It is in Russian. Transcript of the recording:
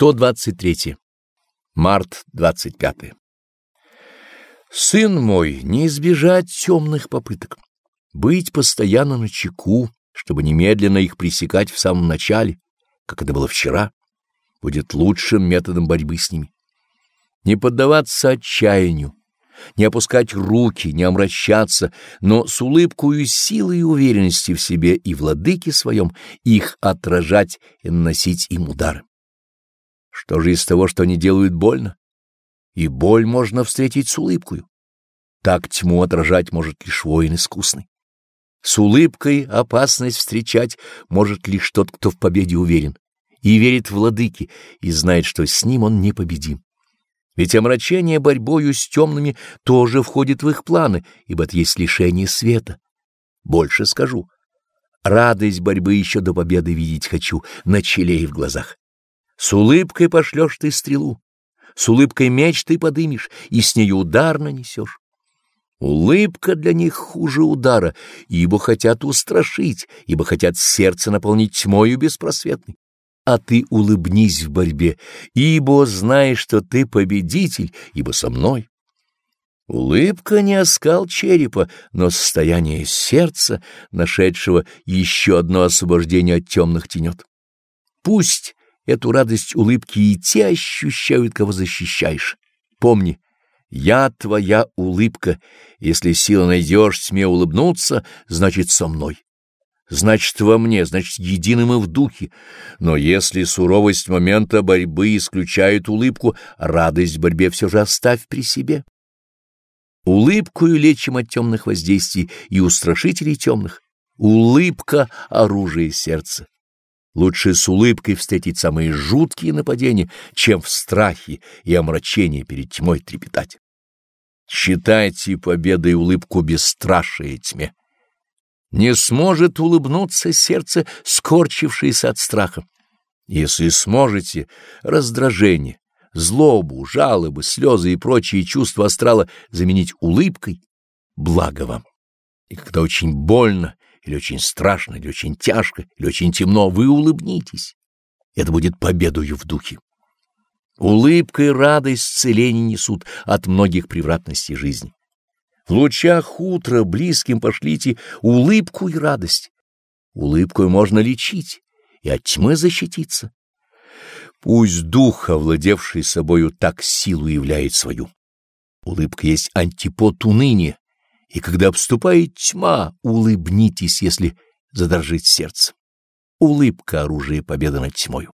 123. Март 25. Сын мой, не избежать темных попыток, быть постоянно на чеку, чтобы немедленно их пресекать в самом начале, как это было вчера, будет лучшим методом борьбы с ними. Не поддаваться отчаянию, не опускать руки, не омрачаться, но с улыбкою силы и уверенности в себе и владыке своем их отражать и наносить им удары. Что же из того, что они делают больно? И боль можно встретить с улыбкой. Так тьму отражать может лишь воин искусный. С улыбкой опасность встречать может лишь тот, кто в победе уверен, и верит владыке, и знает, что с ним он непобедим. Ведь омрачение борьбою с темными тоже входит в их планы, ибо это есть лишение света. Больше скажу. Радость борьбы еще до победы видеть хочу на челе и в глазах. С улыбкой пошлешь ты стрелу, с улыбкой меч ты подымешь и с нею удар нанесешь. Улыбка для них хуже удара, ибо хотят устрашить, ибо хотят сердце наполнить тьмою беспросветной. А ты улыбнись в борьбе, ибо знаешь, что ты победитель, ибо со мной. Улыбка не оскал черепа, но состояние сердца, нашедшего еще одно освобождение от темных тенет. Пусть Эту радость улыбки и те ощущают, кого защищаешь. Помни, я твоя улыбка. Если сила найдешь, сме улыбнуться, значит, со мной. Значит, во мне, значит, единым и в духе. Но если суровость момента борьбы исключает улыбку, радость в борьбе все же оставь при себе. Улыбкою лечим от темных воздействий и устрашителей темных. Улыбка — оружие сердца. Лучше с улыбкой встретить самые жуткие нападения, чем в страхе и омрачении перед тьмой трепетать. Считайте победой улыбку бесстрашие тьме. Не сможет улыбнуться сердце, скорчившееся от страха. Если сможете, раздражение, злобу, жалобы, слезы и прочие чувства астрала заменить улыбкой, благо вам. И когда очень больно, или очень страшно, или очень тяжко, или очень темно, вы улыбнитесь. Это будет победою в духе. Улыбка и радость целение несут от многих превратностей жизни. В лучах утра близким пошлите улыбку и радость. Улыбкой можно лечить и от тьмы защититься. Пусть дух, овладевший собою, так силу являет свою. Улыбка есть антипод уныния, и когда обступает тьма, улыбнитесь, если задрожит сердце. Улыбка — оружие победы над тьмою.